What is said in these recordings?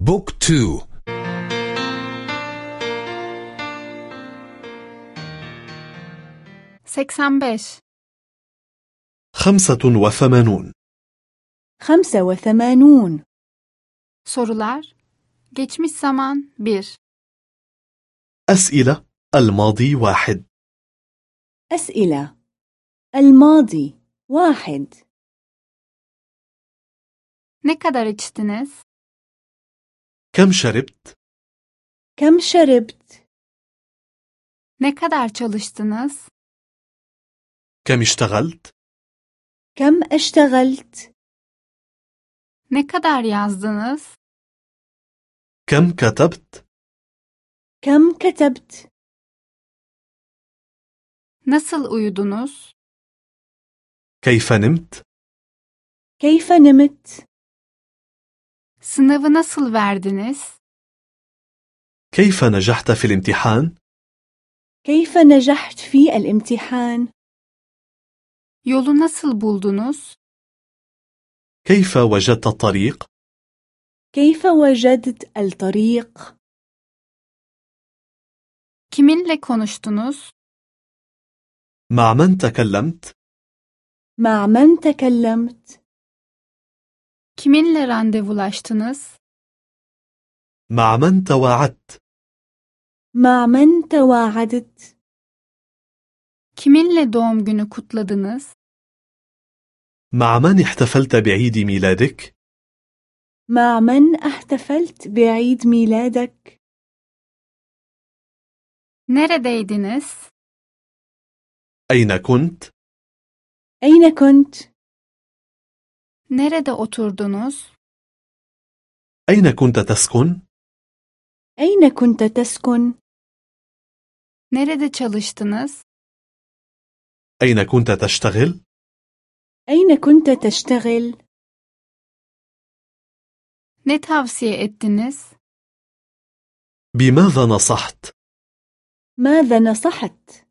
بوك تو. seksen beş, خمسة وثمانون. خمسة وثمانون. sorular geçmiş zaman bir, أسئلة الماضي واحد. أسئلة. الماضي واحد. ne kadar içtiniz كم شربت؟ كم شربت ne kadar çalıştınız كم اشتغلت؟ كم اشتغلت ne kadar yazdınız كم كتبت؟ كم كتبت nasıl uyudunuz كيف نمت؟ كيف نمت sınavı nasıl verdiniz كيف نجحت في الامتحان؟ كيف نجحت في الامتحان yolu nasıl buldunuz كيف وجدت الطريق؟ كيف وجدت الطريق kiminle konuştunuz مع من تكلمت؟ مع من تكلمت kiminle randevulaştınız مع من تواعدت؟ مع من تواعدت kiminle doğum günü kutladınız مع من احتفلت بعيد ميلادك؟ مع من احتفلت بعيد ميلادك neredeydiniz أين كنت؟ أين كنت nerede oturdunuz أين كنت تسكن؟ أين كنت تسكن nerede çalıştınız أين كنت تشتغل؟ أين كنت تشتغل ne tavsiye ettiniz بماذا نصحت؟ ماذا نصحت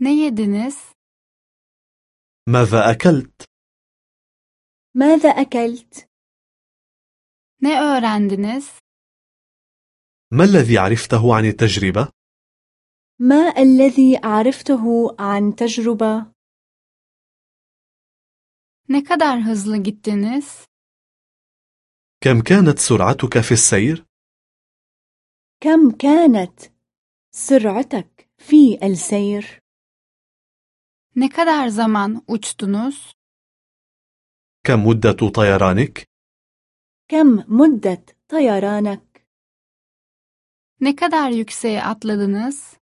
ne yediniz ماذا أكلت؟ ماذا أكلت؟ ne öğrendiniz ما الذي عرفته عن التجربة؟ ما الذي عرفته عن تجربة؟ Ne kadar hızlı gittiniz? كم كانت سرعتك في السير؟ كم كانت سرعتك في السير؟ Ne kadar zaman uçtunuz? كم مدة طيرانك؟ كم مدة طيرانك ne kadar yükseğe atladınız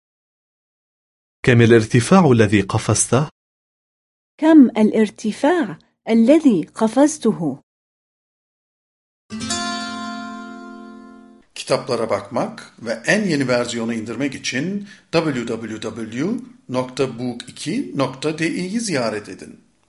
كم الارتفاع الذي قفزته؟ كم الارتفاع الذي قفزته Kitaplara bakmak ve en yeni versiyonu indirmek için www.book2.de'yi ziyaret edin.